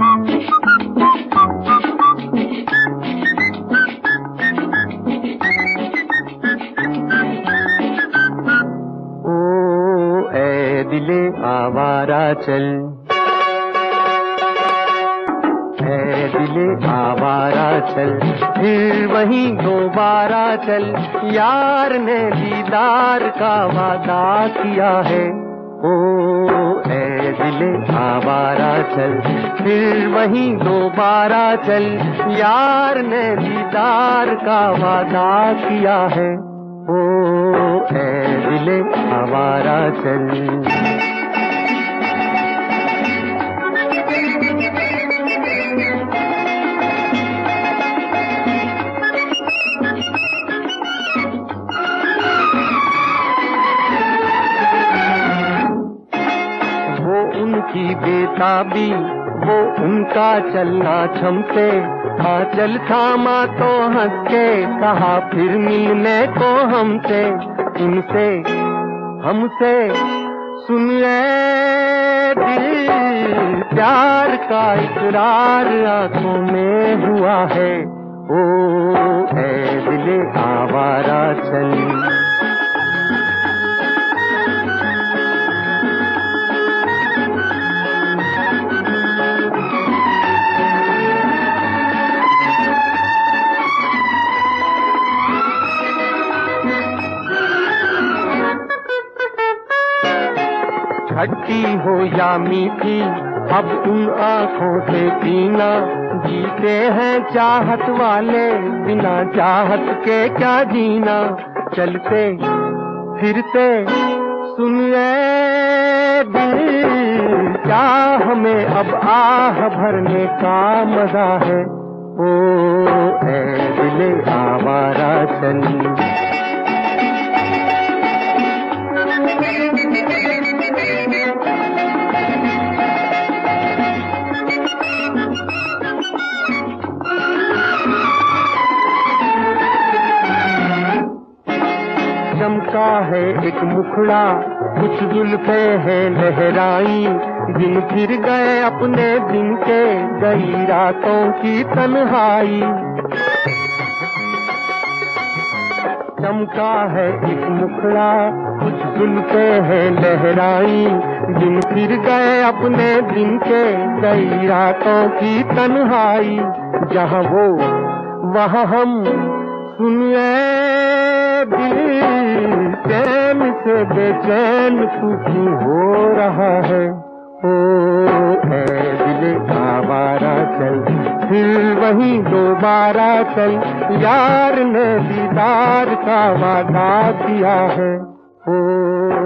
ओ दिले आवारा चल ए दिले आवारा चल फिर वहीं दोबारा चल। यार ने दीदार का वादा किया है। ओ ए दिले आवारा चल, फिर वही दोबारा चल। यार ने दीदार का वादा किया है ओ ए दिले आवारा चल। उनकी बेताबी वो उनका चलना छमते। हाँ चल थामा तो हंस के कहा फिर मिलने को हमसे। उनसे हमसे सुन ले दिल, प्यार का इकरार आँखों में हुआ है। ओ है दिले आवारा चल। खट्टी हो या मीठी, अब उन आँखों से पीना जीते हैं चाहत वाले, बिना चाहत के क्या जीना? चलते, फिरते सुन ले दिल, क्या हमें अब आह भरने का मज़ा है? ओ ए दिले, आवारा चली। चमका है एक मुखड़ा, कुछ जुल्फे है लहराई। दिन फिर गए अपने दिन के, गई रातों की तन्हाई। चमका है एक मुखड़ा, कुछ जुल्फे है लहराई। दिन फिर गए अपने दिन के, गई रातों की तन्हाई। जहाँ वो, वहाँ हम सुन ले दिल चैन से बेचैन सुखी हो रहा है। ओ है दिल आवारा चल, फिर वही दोबारा चल। यार ने दीदार का वादा किया है। ओ